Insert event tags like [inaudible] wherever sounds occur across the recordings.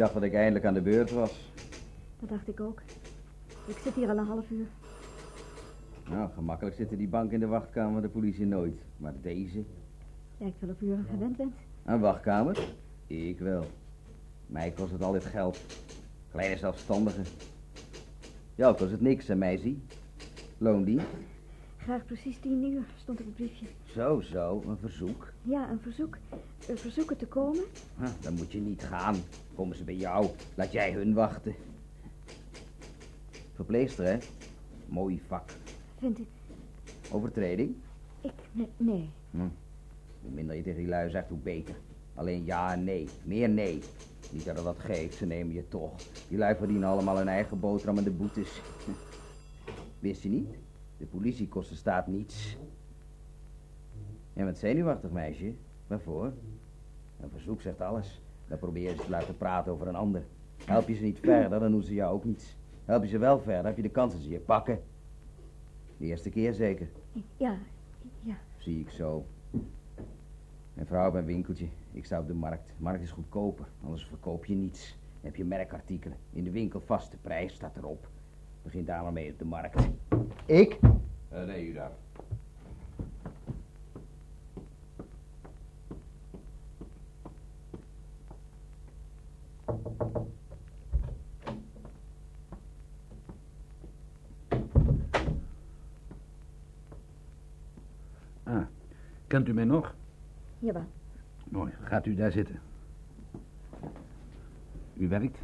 Ik dacht dat ik eindelijk aan de beurt was. Dat dacht ik ook. Ik zit hier al een half uur. Nou, gemakkelijk zitten die bank in de wachtkamer van de politie nooit. Maar deze? Lijkt wel of u er gewend bent. Een wachtkamer? Ik wel. Mij kost het altijd geld. Kleine zelfstandige. Jou kost het niks, en mij zie. Loondienst? Graag precies tien uur, stond op het briefje. Zo, zo, een verzoek. Ja, een verzoek. Een verzoeken te komen. Ah, dan moet je niet gaan. Komen ze bij jou. Laat jij hun wachten. Verpleegster, hè? Mooi vak. Vindt u... Overtreding? Ik... Nee. nee. Hm. Hoe minder je tegen die lui zegt, hoe beter. Alleen ja en nee. Meer nee. Niet dat er wat geeft, ze nemen je toch. Die lui verdienen allemaal hun eigen boterham en de boetes. Wist je niet? De politie kost de staat niets. En wat zenuwachtig, meisje. Waarvoor? Een verzoek zegt alles. Dan probeer je ze te laten praten over een ander. Help je ze niet verder, dan doen ze jou ook niets. Help je ze wel verder, heb je de kans dat ze je pakken. De eerste keer zeker. Ja, ja. Zie ik zo. Mijn vrouw heeft een winkeltje. Ik sta op de markt. De markt is goedkoper, anders verkoop je niets. Dan heb je merkartikelen. In de winkel vaste prijs staat erop. Begin daar maar mee op de markt. Ik? Uh, nee, u daar. Ah, kent u mij nog? Jawel. Mooi, gaat u daar zitten. U werkt?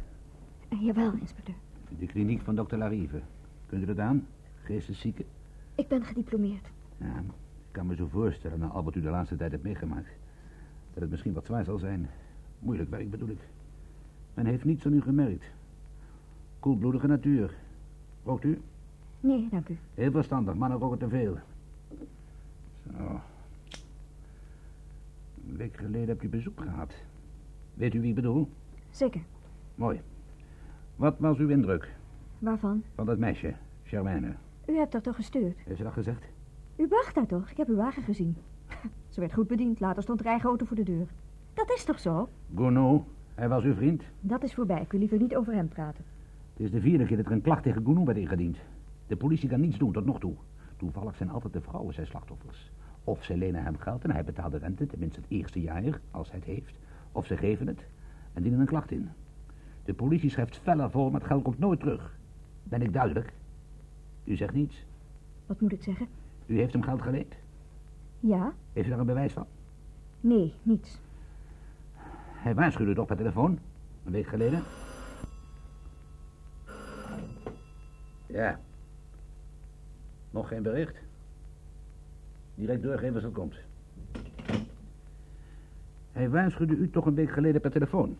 Uh, jawel, inspecteur. De kliniek van dokter Larive. Kunt u dat aan? Geesteszieke? Ik ben gediplomeerd. Ja, ik kan me zo voorstellen, na al wat u de laatste tijd hebt meegemaakt, dat het misschien wat zwaar zal zijn. Moeilijk werk bedoel ik. Men heeft niets aan u gemerkt. Koelbloedige natuur. Rookt u? Nee, dank u. Heel verstandig, mannen roken te veel. Zo. Een week geleden heb je bezoek gehad. Weet u wie ik bedoel? Zeker. Mooi. Wat was uw indruk? Waarvan? Van dat meisje, Charmaine. U hebt haar toch gestuurd? Heeft ze dat gezegd? U wacht daar toch? Ik heb uw wagen gezien. [laughs] Ze werd goed bediend. Later stond haar eigen auto voor de deur. Dat is toch zo? Gounou, hij was uw vriend? Dat is voorbij. Ik wil liever niet over hem praten. Het is de vierde keer dat er een klacht tegen Gounou werd ingediend. De politie kan niets doen tot nog toe. Toevallig zijn altijd de vrouwen zijn slachtoffers. Of ze lenen hem geld en hij betaalt de rente, tenminste het eerste jaar, als hij het heeft. Of ze geven het en dienen een klacht in. De politie schrijft feller vol, maar het geld komt nooit terug. Ben ik duidelijk? U zegt niets. Wat moet ik zeggen? U heeft hem geld geleend. Ja? Heeft u daar een bewijs van? Nee, niets. Hij waarschuwde toch per telefoon, een week geleden. Ja. Nog geen bericht? Direct doorgeven als het komt. Hij waarschuwde u toch een week geleden per telefoon?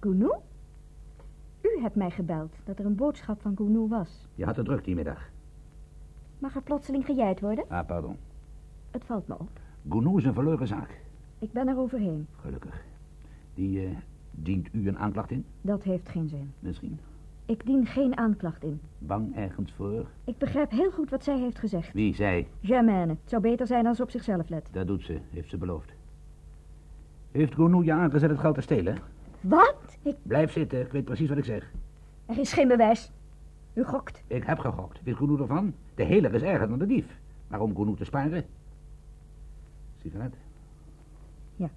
Gounou? U hebt mij gebeld dat er een boodschap van Gounou was. Je had het druk die middag. Mag er plotseling gejijd worden? Ah, pardon. Het valt me op. Gounou is een verloren zaak. Ik ben er overheen. Gelukkig. Die eh, dient u een aanklacht in? Dat heeft geen zin. Misschien. Ik dien geen aanklacht in. Bang ergens voor? Ik begrijp heel goed wat zij heeft gezegd. Wie, zij? Germaine. Het zou beter zijn als ze op zichzelf let. Dat doet ze, heeft ze beloofd. Heeft Gounou je aangezet het geld te stelen? Wat? Ik... Blijf zitten, ik weet precies wat ik zeg. Er is geen bewijs. U gokt. Ik heb gegokt. Weet Gounou ervan? De hele is erger dan de dief. Maar om Gounou te sparen? Sigaret? Ja.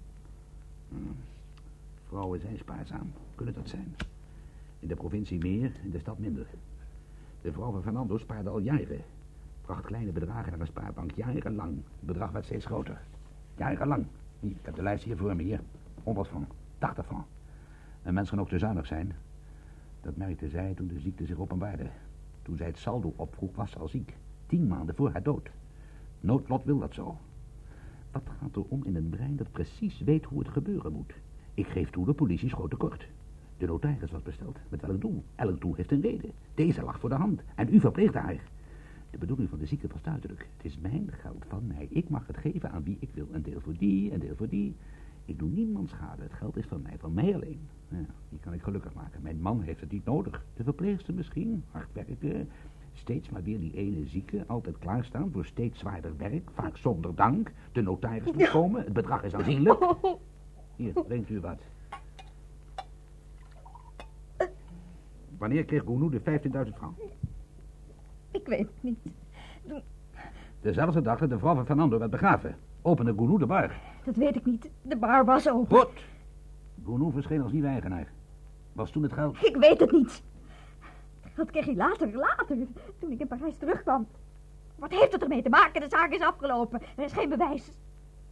Hmm. Vrouwen zijn spaarzaam. Kunnen dat zijn? In de provincie meer, in de stad minder. De vrouw van Fernando spaarde al jaren. Bracht kleine bedragen naar een spaarbank, jarenlang. Het bedrag werd steeds groter. Jarenlang. Ik heb de lijst hier voor me, hier. 100 van, 80 van. En mensen ook te zuinig zijn. Dat merkte zij toen de ziekte zich openbaarde. Toen zij het saldo opvroeg, was ze al ziek. Tien maanden voor haar dood. Noodlot wil dat zo. Wat gaat er om in een brein dat precies weet hoe het gebeuren moet? Ik geef toe, de politie schoot tekort. De notaris was besteld. Met welk doel? Elk doel heeft een reden. Deze lag voor de hand. En u verpleegt haar. De bedoeling van de zieke was duidelijk. Het is mijn geld van mij. Ik mag het geven aan wie ik wil. Een deel voor die, een deel voor die. Ik doe niemand schade. Het geld is van mij, van mij alleen. Ja, die kan ik gelukkig maken. Mijn man heeft het niet nodig. De verpleegster misschien. Hard werken. Steeds maar weer die ene zieke. Altijd klaarstaan voor steeds zwaarder werk. Vaak zonder dank. De notaris moet komen. Het bedrag is aanzienlijk. [laughs] Hier, drinkt u wat. Wanneer kreeg Gounou de 15.000 francs? Ik weet het niet. Dezelfde dag dat de vrouw van Fernando werd begraven. Opende Gounou de bar. Dat weet ik niet. De bar was open. Goed. Gounou verscheen als nieuwe eigenaar. Was toen het geld? Ik weet het niet. Dat kreeg hij later, later, toen ik in Parijs terugkwam. Wat heeft het ermee te maken? De zaak is afgelopen. Er is geen bewijs.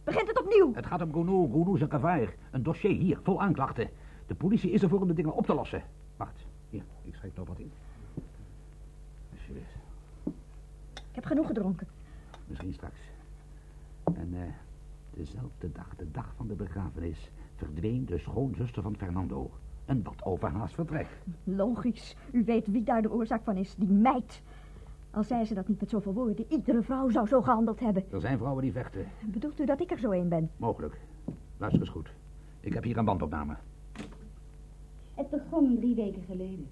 Begint het opnieuw. Het gaat om Gounou. Gounou is een cavaar. Een dossier hier, vol aanklachten. De politie is ervoor om de dingen op te lossen. Wacht, ik schrijf nog wat in. Alsjeblieft. Ik heb genoeg gedronken. Misschien straks. En eh, dezelfde dag, de dag van de begrafenis, verdween de schoonzuster van Fernando. Een wat overhaast vertrek. Logisch. U weet wie daar de oorzaak van is. Die meid. Al zei ze dat niet met zoveel woorden. Iedere vrouw zou zo gehandeld hebben. Er zijn vrouwen die vechten. Bedoelt u dat ik er zo een ben? Mogelijk. Luister eens goed. Ik heb hier een bandopname. Het begon drie weken geleden.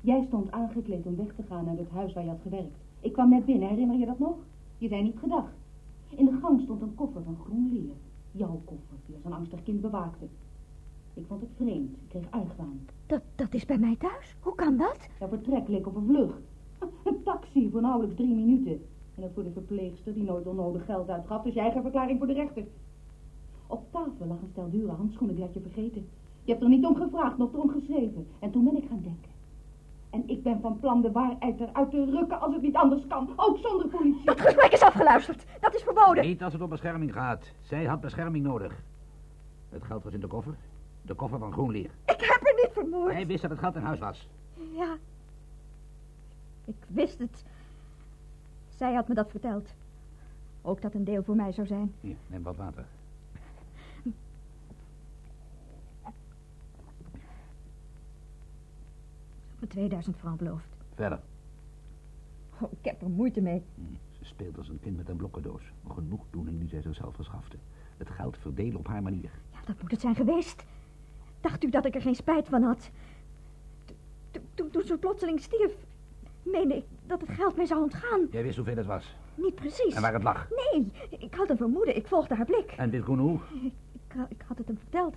Jij stond aangekleed om weg te gaan naar het huis waar je had gewerkt. Ik kwam net binnen, herinner je dat nog? Je zei niet gedag. In de gang stond een koffer van groen leer. Jouw koffer, die als een angstig kind bewaakte. Ik vond het vreemd. Ik kreeg argwaan. Dat, dat is bij mij thuis? Hoe kan dat? Jouw vertrek leek op een vlucht. [laughs] Een taxi voor nauwelijks drie minuten. En dat voor de verpleegster die nooit onnodig geld uitgaf. Dus je eigen verklaring voor de rechter. Op tafel lag een stel dure handschoenen, die had je vergeten. Je hebt er niet om gevraagd, nog erom geschreven. En toen ben ik gaan denken. En ik ben van plan de waarheid eruit te rukken als het niet anders kan. Ook zonder politie. Dat gesprek is afgeluisterd. Dat is verboden. Niet als het om bescherming gaat. Zij had bescherming nodig. Het geld was in de koffer. De koffer van groenleer. Ik heb er niet vermoord. Hij wist dat het geld in huis was. Ja. Ik wist het. Zij had me dat verteld. Ook dat een deel voor mij zou zijn. Hier, neem wat water. Me 2000 francs beloofd. Verder. Oh, ik heb er moeite mee. Hm, Ze speelt als een kind met een blokkendoos. Genoegdoening die zij zichzelf verschafte. Het geld verdelen op haar manier. Ja, dat moet het zijn geweest. Dacht u dat ik er geen spijt van had? Toen, toen ze plotseling stierf, meende ik dat het geld mij zou ontgaan. Jij wist hoeveel het was. Niet precies. En waar het lag. Nee, ik had een vermoeden. Ik volgde haar blik. En dit Gounou? Ik, ha- ik had het hem verteld.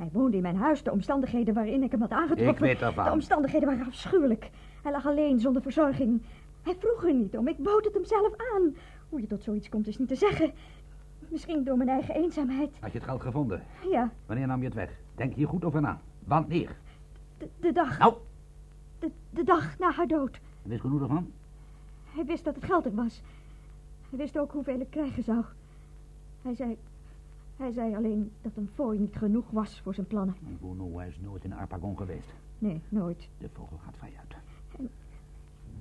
Hij woonde in mijn huis. De omstandigheden waarin ik hem had aangetroffen... Ik weet ervan. De omstandigheden waren afschuwelijk. Hij lag alleen, zonder verzorging. Hij vroeg er niet om. Ik bood het hem zelf aan. Hoe je tot zoiets komt is niet te zeggen. Misschien door mijn eigen eenzaamheid. Had je het geld gevonden? Ja, Wanneer nam je het weg? Denk hier goed over na. Wanneer? de, de dag... Nou, De, de dag na haar dood. wist Gounou ervan? Hij wist dat het geld er was. Hij wist ook hoeveel ik krijgen zou. Hij zei... Hij zei alleen dat een fooi niet genoeg was voor zijn plannen. Hij is nooit in Arpagon geweest. Nee, nooit. De vogel gaat vrij uit.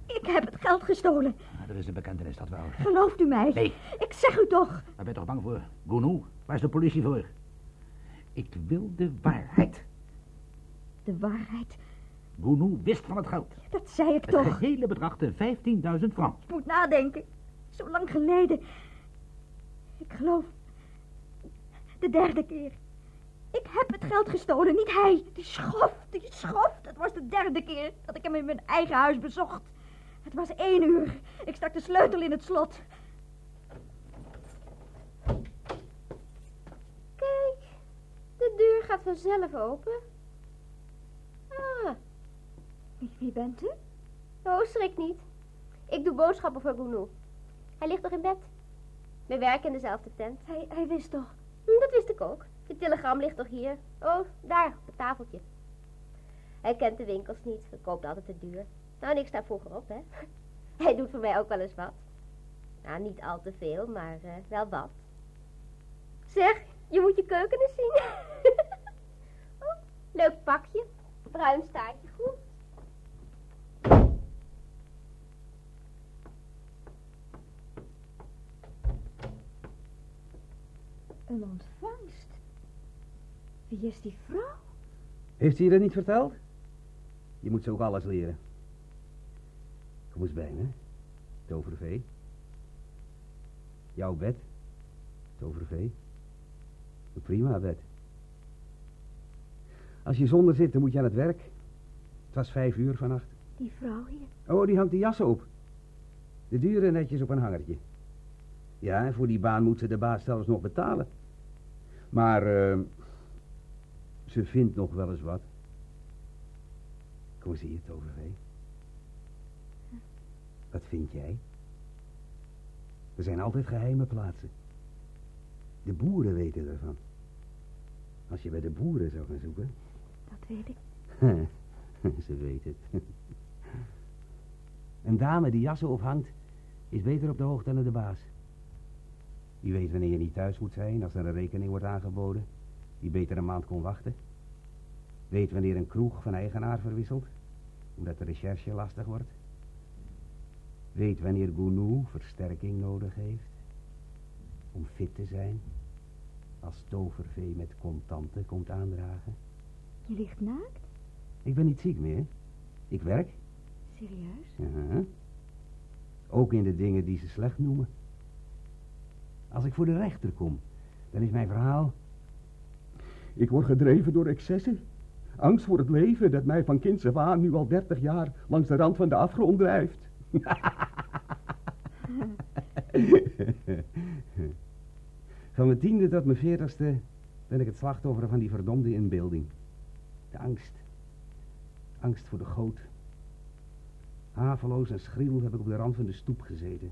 Ik heb het geld gestolen. Ah, er is een bekentenis, dat wel. Gelooft u mij? Nee. Ik zeg u toch. Daar ben je toch bang voor? Gounou, waar is de politie voor? Ik wil de waarheid. De waarheid, Gounou wist van het geld. dat zei ik Het toch. gehele bedrag de 15.000 francs. Ik moet nadenken. Zo lang geleden. Ik geloof... De derde keer. Ik heb het geld gestolen, niet hij. Die schof, die schof. Het was de derde keer dat ik hem in mijn eigen huis bezocht. Het was één uur. Ik stak de sleutel in het slot. Kijk, de deur gaat vanzelf open. Ah, Wie, bent u? oh, schrik niet. Ik doe boodschappen voor Gounou. Hij ligt nog in bed. We werken in dezelfde tent. Hij, hij wist toch. Hm, dat wist ik ook. De telegram ligt toch hier? Oh, daar, op het tafeltje. Hij kent de winkels niet. Kopen altijd te duur. Nou, en ik vroeger op, hè. [laughs] Hij doet voor mij ook wel eens wat. Nou, niet al te veel, maar eh, wel wat. Zeg, je moet je keuken eens zien. [laughs] oh, leuk pakje. Bruin staartje, goed. Een ontvangst. Wie is die vrouw? Heeft hij je dat niet verteld? Je moet ze ook alles leren. Kom eens bij me. Tovervee. Jouw bed. Tovervee. Een prima bed. Als je zonder zit, dan moet je aan het werk. Het was vijf uur vannacht. Die vrouw hier. Oh, die hangt de jassen op. De dure netjes op een hangertje. Ja, en voor die baan moet ze de baas zelfs nog betalen. Maar, eh, ze vindt nog wel eens wat. Kom eens hier, Tovervee. Wat vind jij? Er zijn altijd geheime plaatsen. De boeren weten ervan. Als je bij de boeren zou gaan zoeken... Dat weet ik. [laughs] Ze weet het. Een dame die jassen ophangt, is beter op de hoogte dan de baas. Die weet wanneer je niet thuis moet zijn als er een rekening wordt aangeboden. Die beter een maand kon wachten. Weet wanneer een kroeg van eigenaar verwisselt, omdat de recherche lastig wordt. Weet wanneer Gounou versterking nodig heeft. Om fit te zijn. Als tovervee met contanten komt aandragen. Je ligt naakt? Ik ben niet ziek meer. Ik werk. Serieus? Ja. Ook in de dingen die ze slecht noemen. Als ik voor de rechter kom, dan is mijn verhaal... Ik word gedreven door excessen. Angst voor het leven dat mij van kinds af aan nu al dertig jaar langs de rand van de afgrond drijft. [laughs] Van mijn tiende tot mijn veertigste ben ik het slachtoffer van die verdomde inbeelding. De angst. Angst voor de goot. Haveloos en schriel heb ik op de rand van de stoep gezeten.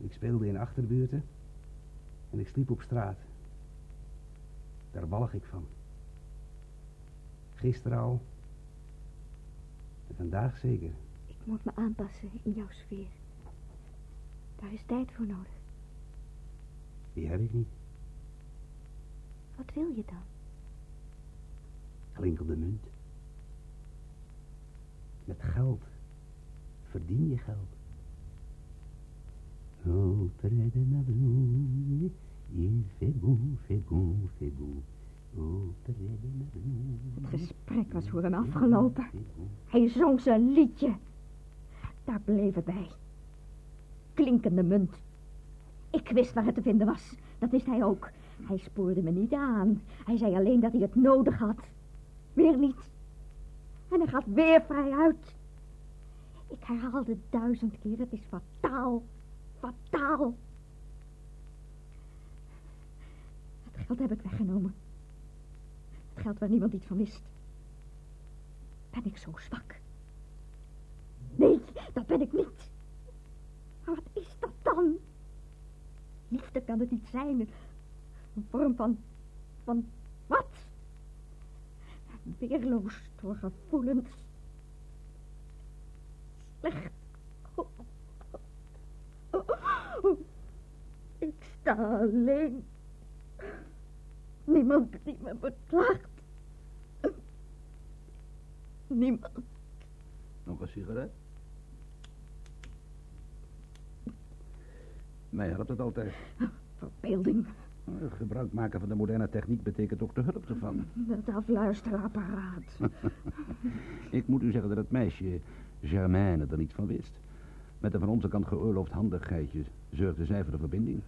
Ik speelde in achterbuurten en ik sliep op straat. Daar walg ik van. Gisteren al. En vandaag zeker. Ik moet me aanpassen in jouw sfeer. Daar is tijd voor nodig. Die heb ik niet. Wat wil je dan? Klinkelde munt. Met geld verdien je geld. Près de ma il fait bon, fait bon, fait bon. Près de ma blue. Het gesprek was voor hem afgelopen. Hij zong zijn liedje. Daar bleef het bij. Klinkende munt. Ik wist waar het te vinden was. Dat wist hij ook. Hij spoorde me niet aan. Hij zei alleen dat hij het nodig had. Weer niet. En hij gaat weer vrij uit. Ik herhaalde duizend keer, het is fataal. Fataal. Het geld heb ik weggenomen. Het geld waar niemand iets van wist. Ben ik zo zwak? Nee, dat ben ik niet. Maar wat is dat dan? Liefde kan het niet zijn. Een vorm van... van wat? Weerloos door gevoelens. Slecht. Ik sta alleen. Niemand die me beklaagt. Niemand. Nog een sigaret? Mij helpt het altijd. Verbeelding. Eh, Gebruik maken van de moderne techniek betekent ook de hulp ervan. Dat afluisterapparaat. [laughs] Ik moet u zeggen dat het meisje Germaine er niet van wist. Met een van onze kant geoorloofd handigheidje zorgde zij voor de verbinding.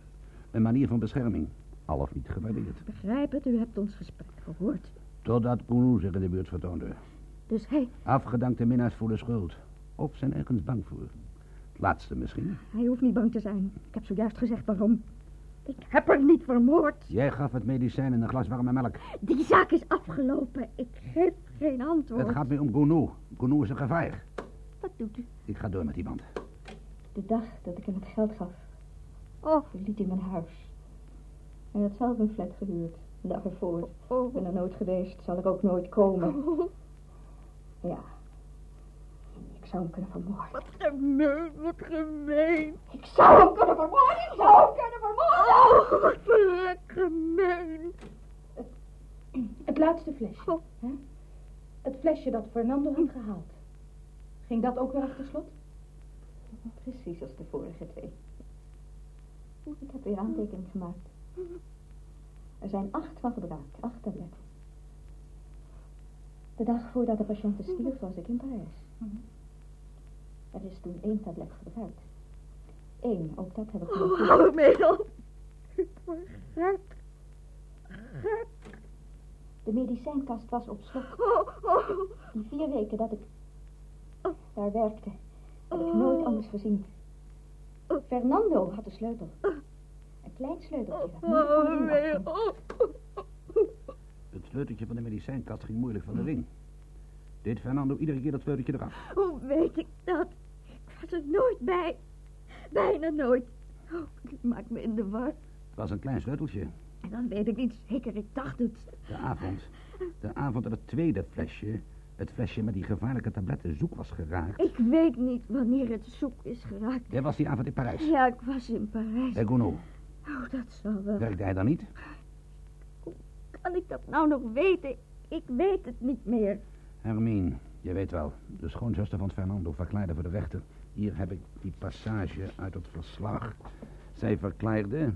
Een manier van bescherming, al of niet gewaardeerd. Begrijp het, u hebt ons gesprek gehoord. Totdat Gounou zich in de buurt vertoonde. Dus hij, Afgedankte minnaars voelen schuld. Of zijn ergens bang voor. Het laatste misschien. hij hoeft niet bang te zijn. Ik heb zojuist gezegd waarom. Ik heb er niet vermoord. Jij gaf het medicijn en een glas warme melk. Die zaak is afgelopen. Ik geef geen antwoord. Het gaat me om Gounou. Gounou is een gevaar. Wat doet u? Ik ga door met die band. De dag dat ik hem het geld gaf, Oh, verliet hij mijn huis. Hij had zelf een flat gehuurd, de dag ervoor. Ik oh, ben er nooit geweest, zal ik ook nooit komen. oh. Ja, ik zou hem kunnen vermoorden. Wat gemeen, wat gemeen. Ik zou hem kunnen vermoorden, ik zou hem kunnen vermoorden! Oh, wat verrek gemeen. Het laatste flesje, Oh. hè? Het flesje dat Fernando had gehaald. Ging dat ook weer achter slot? Precies als de vorige twee. Ik heb weer aantekening gemaakt. Er zijn acht van gebruikt, acht tabletten. De dag voordat de patiënt stierf was ik in Parijs. Er is toen één tablet gebruikt. Eén, ook dat heb ik. Hou mee op. Ik word gek. Gek. De medicijnkast was op slot. Oh, oh. Die vier weken dat ik daar werkte, heb ik nooit anders gezien. Fernando had de sleutel. Een klein sleuteltje. Hou mee inlassen. op. Het sleuteltje van de medicijnkast ging moeilijk van de ring. Deed Fernando iedere keer dat sleuteltje eraf? Hoe weet ik dat? Ik was er nooit bij. Bijna nooit. Oh, ik maak me in de war. Het was een klein sleuteltje. En dan weet ik niet zeker, ik dacht het. De avond. De avond dat het tweede flesje, het flesje met die gevaarlijke tabletten, zoek was geraakt. Ik weet niet wanneer het zoek is geraakt. Jij was die avond in Parijs. Ja, ik was in Parijs. Bij Gounod. Oh, dat zal wel. Werkte hij dan niet? Kan ik dat nou nog weten? Ik weet het niet meer. Hermine, je weet wel. De schoonzuster van Fernando verklaarde voor de rechter. Hier heb ik die passage uit het verslag. Zij verklaarde...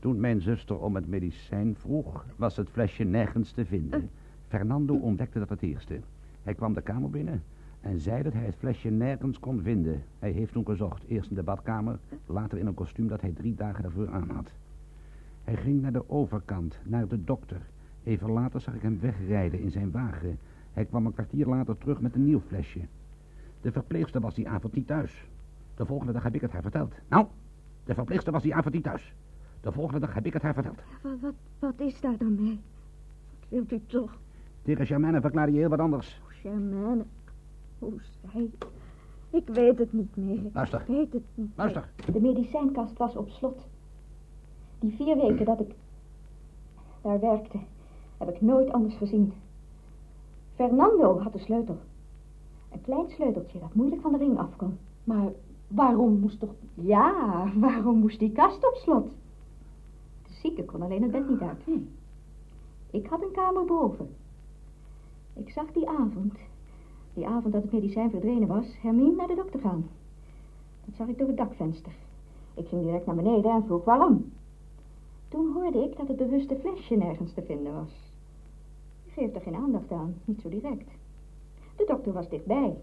Toen mijn zuster om het medicijn vroeg, was het flesje nergens te vinden. Fernando ontdekte dat het eerste. Hij kwam de kamer binnen en zei dat hij het flesje nergens kon vinden. Hij heeft toen gezocht, eerst in de badkamer, later in een kostuum dat hij drie dagen daarvoor aan had. Hij ging naar de overkant, naar de dokter. Even later zag ik hem wegrijden in zijn wagen. Hij kwam een kwartier later terug met een nieuw flesje. De verpleegster was die avond niet thuis. De volgende dag heb ik het haar verteld. Nou, de verpleegster was die avond niet thuis. De volgende dag heb ik het haar verteld. Wat, wat, wat is daar dan mee? Wat wilt u toch? Tegen Germaine verklaarde je heel wat anders. Germaine. Hoe zij... Ik weet het niet meer. Luister. Ik weet het niet Luister. De medicijnkast was op slot. Die vier weken dat ik daar werkte, heb ik nooit anders gezien. Fernando had de sleutel. Een klein sleuteltje dat moeilijk van de ring af kon. Maar waarom moest toch... Ja, waarom moest die kast op slot? De zieke kon alleen het bed niet uit. Ik had een kamer boven. Ik zag die avond, die avond dat het medicijn verdwenen was, Hermine naar de dokter gaan. Dat zag ik door het dakvenster. Ik ging direct naar beneden en vroeg waarom. Toen hoorde ik dat het bewuste flesje nergens te vinden was. Ik geef er geen aandacht aan, niet zo direct. De dokter was dichtbij.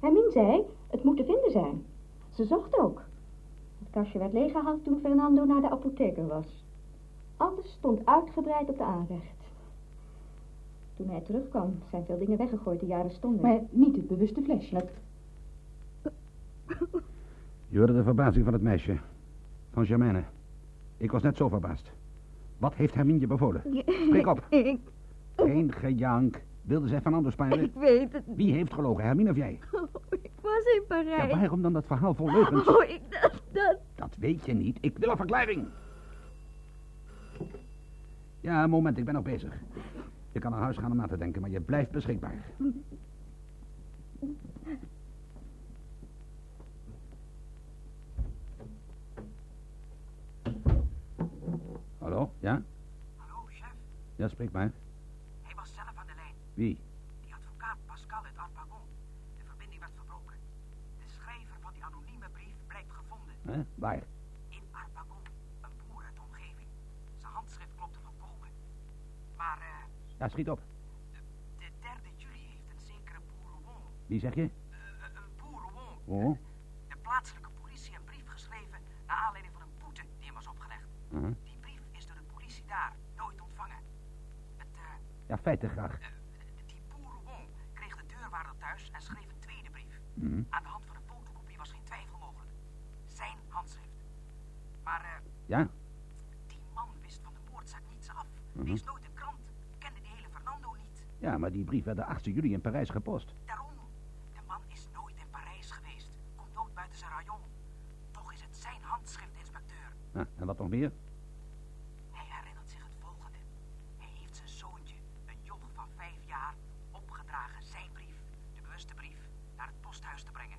Hermine zei, het moet te vinden zijn. Ze zocht ook. Het kastje werd leeggehaald toen Fernando naar de apotheker was. Alles stond uitgebreid op de aanrecht. Toen hij terugkwam, zijn veel dingen weggegooid die jaren stonden. Maar niet het bewuste flesje. Je hoorde de verbazing van het meisje. Van Germaine. Ik was net zo verbaasd. Wat heeft Hermine je bevolen? Spreek op. [laughs] Ik, Geen gejank. Wilde zij Fernando sparen? ik weet het niet. Wie heeft gelogen, Hermine of jij? Oh, ik was in Ja, Parijs. waarom dan dat verhaal vol leugens? Oh, ik dacht dat... Dat weet je niet. Ik wil een verklaring. Ja, een moment, ik ben nog bezig. Je kan naar huis gaan om na te denken, maar je blijft beschikbaar. Hallo, ja? Hallo, chef. Ja, spreek maar. Hij was zelf aan de lijn. Wie? Die advocaat Pascal uit Arpagon. De verbinding werd verbroken. De schrijver van die anonieme brief blijkt gevonden. Hè? Waar? In Arpagon. Een boer uit de omgeving. Zijn handschrift klopte volkomen. Maar eh, Ja, schiet op. de 3 juli heeft een zekere Boerouon, Wie zeg je? eh, een Boerouon, Oh. de plaatselijke politie een brief geschreven naar aanleiding van een boete die hem was opgelegd. uh Die brief is door de politie daar nooit ontvangen. Het, eh, Ja, feiten graag. eh, die Boerouon kreeg de deurwaarder thuis en schreef een tweede brief. Mhm. Aan de hand van een fotocopie was geen twijfel mogelijk. Zijn handschrift. Maar eh, Ja? die man wist van de moordzaak niets af. Mhm. Lees nooit de krant. Kende die hele Fernando niet. Ja, maar die brief werd de 8 juli in Parijs gepost. Daarom, de man is nooit in Parijs geweest. Komt nooit buiten zijn rayon. Toch is het zijn handschrift, inspecteur. Nou, en wat nog meer? Hij herinnert zich het volgende. Hij heeft zijn zoontje, een joch van vijf jaar, opgedragen zijn brief, de bewuste brief, naar het posthuis te brengen.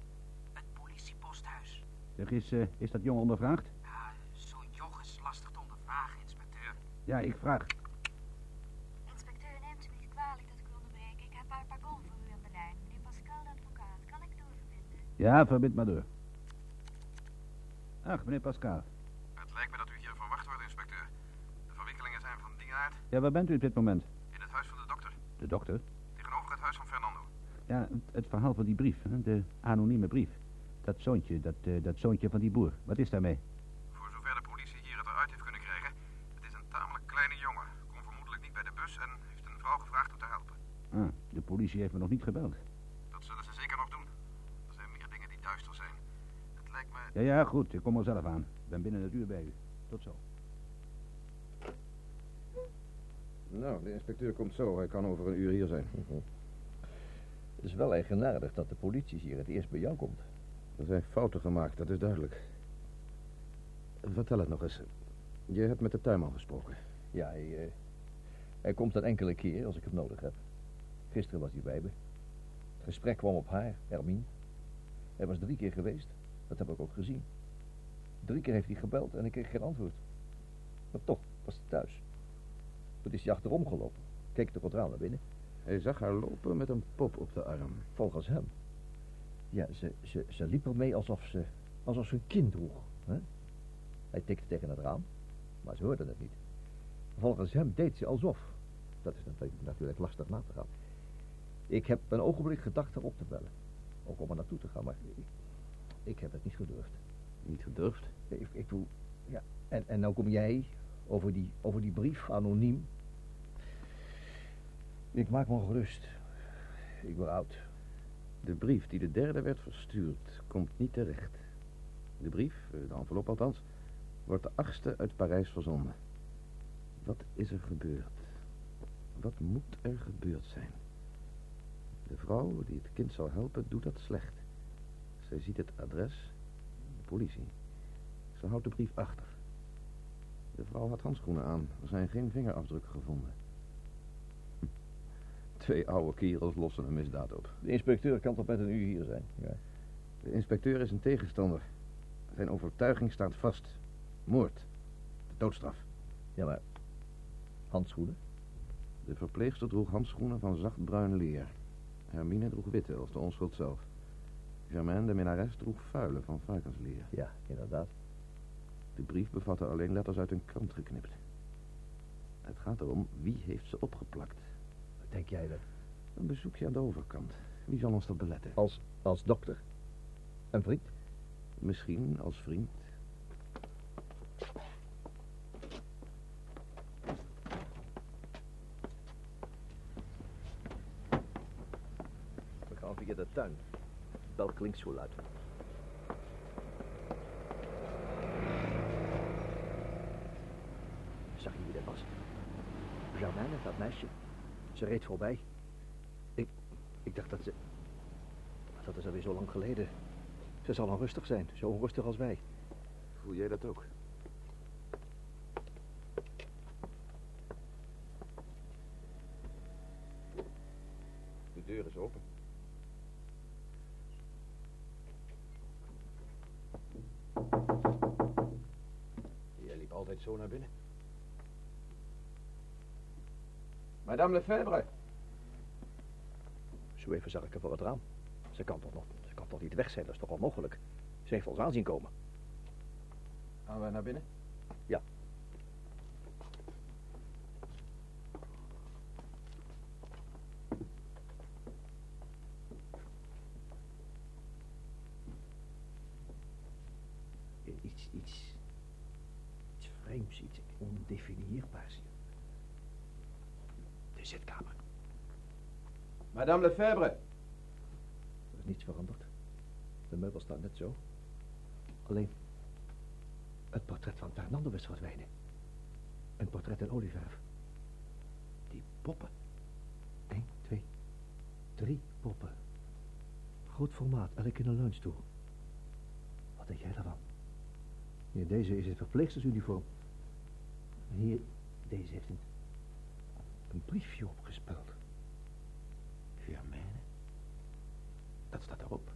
Het politieposthuis. Zeg, is, eh, is dat jong ondervraagd? Ja, zo'n joch is lastig te ondervragen, inspecteur. Ja, ik vraag. Inspecteur, neemt u niet kwalijk dat ik u onderbreek. Ik heb uit Pagon voor u aan de lijn. Meneer Pascal, de advocaat. Kan ik doorverbinden? Ja, verbind maar door. Ach, meneer Pascal. Het lijkt me dat u hier verwacht wordt, inspecteur. De verwikkelingen zijn van die aard Ja, waar bent u op dit moment? in het huis van de dokter. De dokter? Tegenover het huis van Fernando. Ja, het, verhaal van die brief, hè, de anonieme brief. Dat zoontje, dat, eh, dat zoontje van die boer. Wat is daarmee? Voor zover de politie hier het eruit heeft kunnen krijgen. Het is een tamelijk kleine jongen. Kon vermoedelijk niet bij de bus en heeft een vrouw gevraagd om te helpen. Ah, de politie heeft me nog niet gebeld. Dat zullen ze zeker nog doen. Er zijn meer dingen die duister zijn. Het lijkt me... Ja, ja, goed. Ik kom er zelf aan. Ik ben binnen het uur bij u. Tot zo. Nou, de inspecteur komt zo. Hij kan over een uur hier zijn. [laughs] Het is wel eigenaardig dat de politie hier het eerst bij jou komt. Er zijn fouten gemaakt, dat is duidelijk. Vertel het nog eens. Je hebt met de tuinman gesproken. Ja, hij, eh, hij komt een enkele keer als ik hem nodig heb. Gisteren was hij bij me. Het gesprek kwam op haar, Hermine. Hij was drie keer geweest. Dat heb ik ook gezien. Drie keer heeft hij gebeld en ik kreeg geen antwoord. Maar toch was hij thuis. Toen is hij achterom gelopen. Keek het raam naar binnen. Hij zag haar lopen met een pop op de arm. Volgens hem. Ja, ze, ze, ze liep ermee alsof ze, alsof ze een kind droeg. Hè? Hij tikte tegen het raam, maar ze hoorde het niet. Volgens hem deed ze alsof. Dat is natuurlijk, natuurlijk lastig na te gaan. Ik heb een ogenblik gedacht erop te bellen. Ook om er naartoe te gaan, maar ik, ik heb het niet gedurfd. Niet gedurfd? Ik, ik doe, ja. En, en nou kom jij over die, over die brief, anoniem. Ik maak me gerust. Ik word oud. De brief die de derde werd verstuurd, komt niet terecht. De brief, eh, de envelop althans, wordt de achtste uit Parijs verzonden. Wat is er gebeurd? Wat moet er gebeurd zijn? De vrouw die het kind zal helpen, doet dat slecht. Zij ziet het adres, de politie. Ze houdt de brief achter. De vrouw had handschoenen aan. Er zijn geen vingerafdrukken gevonden. Hm. Twee oude kerels lossen een misdaad op. De inspecteur kan toch met een uur hier zijn? Ja. De inspecteur is een tegenstander. Zijn overtuiging staat vast. Moord. De doodstraf. Ja, maar... Handschoenen? De verpleegster droeg handschoenen van zacht bruin leer. Hermine droeg witte, als de onschuld zelf. Germaine, de minnares, droeg vuile van varkensleer. Ja, inderdaad. De brief bevatte alleen letters uit een krant geknipt. Het gaat erom, wie heeft ze opgeplakt? Wat denk jij dat? Een bezoekje aan de overkant. Wie zal ons dat beletten? Als, als dokter? Een vriend? Misschien als vriend. We gaan via de tuin. Zo luid. Zag je wie dat was? Germaine, dat meisje. Ze reed voorbij. Ik, ik dacht dat ze... Dat is alweer zo lang geleden. Ze zal onrustig zijn, zo onrustig als wij. Voel jij dat ook? Madame Lefebvre. Zo even zag ik er voor het raam. Ze kan toch nog, ze kan toch niet weg zijn, dat is toch onmogelijk. Ze heeft ons aanzien komen. Gaan wij naar binnen? Ja. Iets, iets, iets vreemds, iets ondefinieerbaars hier. De zitkamer. Madame Lefebvre. Er is niets veranderd. De meubel staat net zo. Alleen, het portret van Fernando is verdwenen. Een portret in olieverf. Die poppen. Eén, twee, drie poppen. Groot formaat, elk in een leunstoel. Wat denk jij daarvan? Hier, deze is het verpleegstersuniform. Hier, deze heeft een, een briefje opgespeld. Germaine. Dat staat erop.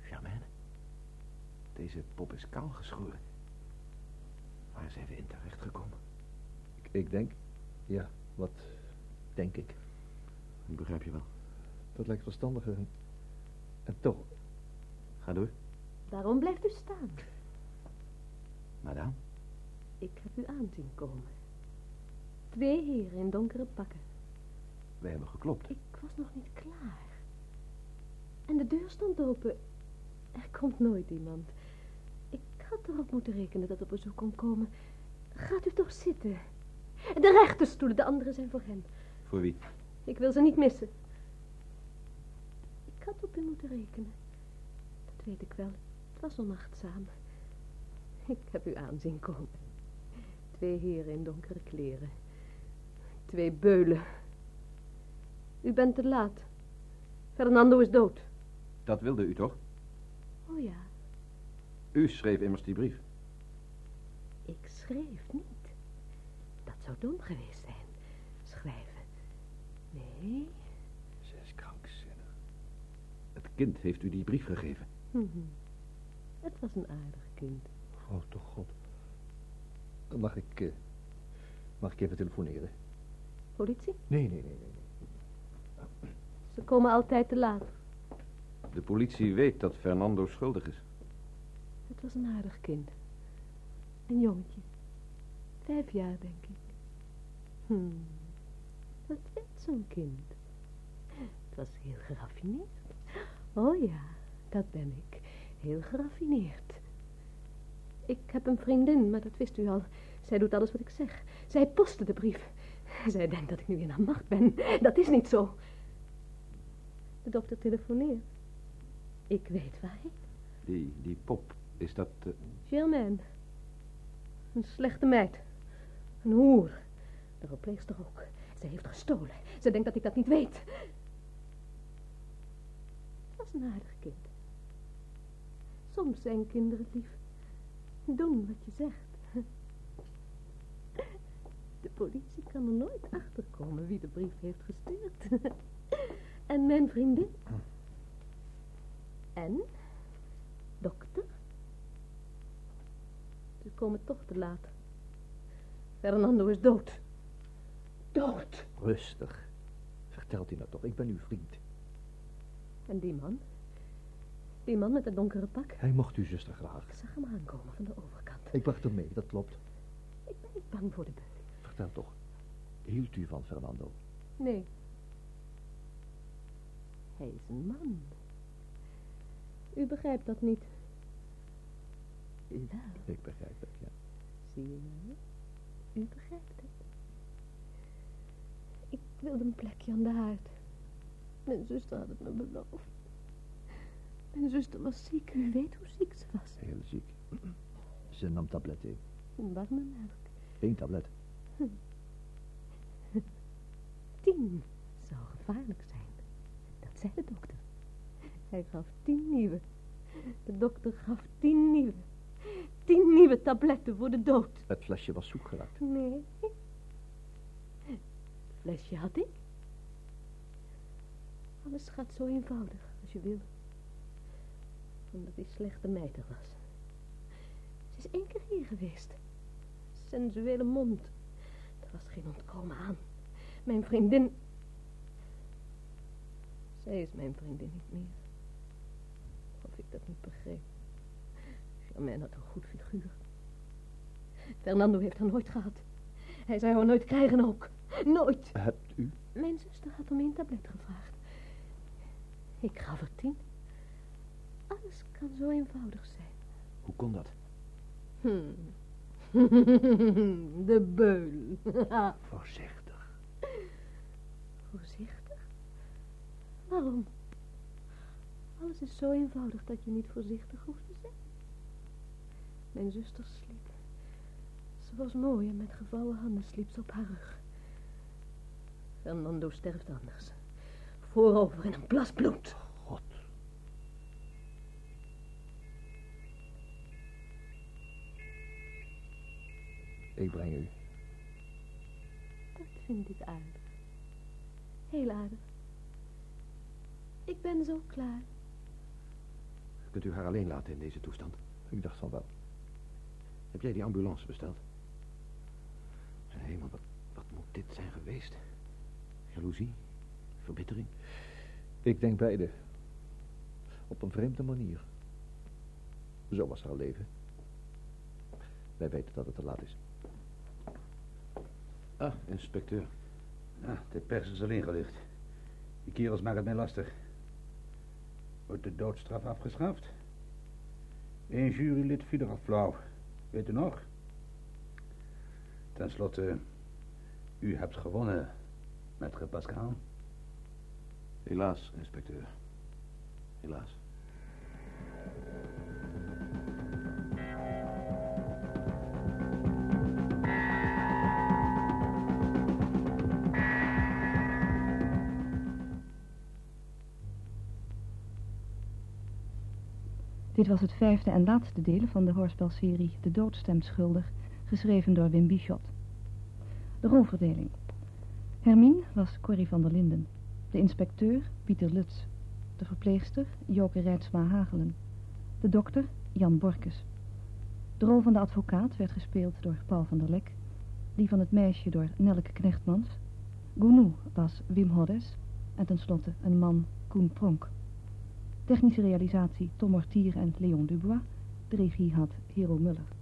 Germaine. Deze pop is kaal geschoren. Waar zijn we in terecht gekomen? Ik, ik denk, ja, wat denk ik? Ik begrijp je wel. Dat lijkt verstandiger. En, en toch, Ga door. Waarom blijft u staan? Madame. Ik heb u aanzien komen. Twee heren in donkere pakken. Wij hebben geklopt. Ik was nog niet klaar. En de deur stond open. Er komt nooit iemand. Ik had erop moeten rekenen dat op bezoek kon komen. Gaat u toch zitten. De rechterstoelen, de andere zijn voor hen. Voor wie? Ik wil ze niet missen. Ik had op u moeten rekenen. Dat weet ik wel. Het was onachtzaam. Ik heb u aanzien komen. Twee heren in donkere kleren. Twee beulen. U bent te laat. Fernando is dood. Dat wilde u toch? Oh ja, U schreef immers die brief. ik schreef niet. Dat zou dom geweest zijn. Schrijven. Nee. Ze is krankzinnig. Het kind heeft u die brief gegeven. Mhm. Het was een aardig kind. Oh, toch god. Mag ik, eh, mag ik even telefoneren? Politie? Nee, nee, nee, nee. Ze komen altijd te laat. De politie weet dat Fernando schuldig is. Het was een aardig kind. Een jongetje. Vijf jaar, denk ik. Hmm. Wat werd zo'n kind? Het was heel geraffineerd. Oh ja, dat ben ik. Heel geraffineerd. Ik heb een vriendin, maar dat wist u al. Zij doet alles wat ik zeg. Zij postte de brief. Zij denkt dat ik nu in haar macht ben. Dat is niet zo. De dokter telefoneert. Ik weet waarheen. Die, die pop, is dat... eh, Germaine. Een slechte meid. Een hoer. De verpleegster ook. Ze heeft gestolen. Ze denkt dat ik dat niet weet. Het was een aardig kind. Soms zijn kinderen lief. Doen wat je zegt. De politie kan er nooit achter komen wie de brief heeft gestuurd. En mijn vriendin. En? Dokter? Ze komen toch te laat. Fernando is dood. Dood. Rustig. Vertelt u nou toch, ik ben uw vriend. En die man? Die man met het donkere pak? Hij mocht uw zuster graag. Ik zag hem aankomen van de overkant. Ik wacht mee, dat klopt. Ik ben niet bang voor de beul. Vertel toch, hield u van Fernando? Nee. Hij is een man. U begrijpt dat niet. U wel, Ik begrijp het, ja. zie je wel? U begrijpt het. Ik wilde een plekje aan de haard. Mijn zuster had het me beloofd. Mijn zuster was ziek. U weet hoe ziek ze was. Heel ziek. Ze nam tabletten. Een warme melk. Eén tablet. Tien zou gevaarlijk zijn. Zei de dokter. Hij gaf tien nieuwe. De dokter gaf tien nieuwe. Tien nieuwe tabletten voor de dood. Het flesje was zoek geraakt. Nee. Flesje had ik. Alles gaat zo eenvoudig als je wil. Omdat die slechte meid er was. Ze is één keer hier geweest. Sensuele mond. Er was geen ontkomen aan. Mijn vriendin... Zij is mijn vriendin niet meer. Of ik dat niet begreep. Germaine had een goed figuur. Fernando heeft haar nooit gehad. Hij zou haar nooit krijgen ook. Nooit. Hebt u? Mijn zuster had om één tablet gevraagd. Ik gaf er tien. Alles kan zo eenvoudig zijn. Hoe kon dat? Hmm. [laughs] De beul. [laughs] Voorzichtig. Voorzichtig? Waarom? Alles is zo eenvoudig dat je niet voorzichtig hoeft te zijn. Mijn zuster sliep. Ze was mooi en met gevouwen handen sliep ze op haar rug. Fernando sterft anders. Voorover in een plas bloed. God. Ik breng u. Dat vind ik aardig. Heel aardig. Ik ben zo klaar. Kunt u haar alleen laten in deze toestand? Ik dacht van wel. Heb jij die ambulance besteld? Zijn hemel, wat, wat moet dit zijn geweest? Jaloezie? Verbittering? Ik denk beide. Op een vreemde manier. Zo was haar leven. Wij weten dat het te laat is. Ah, inspecteur. Ah, de pers is al ingelicht. Die kerels maken het mij lastig. Wordt de doodstraf afgeschaft? Eén jurylid viel eraf flauw. Weet u nog? Ten slotte, u hebt gewonnen, met Pascal. Helaas, inspecteur. Helaas. Dit was het vijfde en laatste deel van de hoorspelserie De Dood stemt schuldig, geschreven door Wim Bichot. De rolverdeling. Hermine was Corrie van der Linden. De inspecteur Pieter Lutz. De verpleegster Joke Rijtsma Hagelen. De dokter Jan Borkes. De rol van de advocaat werd gespeeld door Paul van der Lek. Die van het meisje door Nelke Knechtmans. Gounou was Wim Hoddes. En tenslotte een man Koen Pronk. Technische realisatie Tom Mortier en Leon Dubois. De regie had Hero Muller.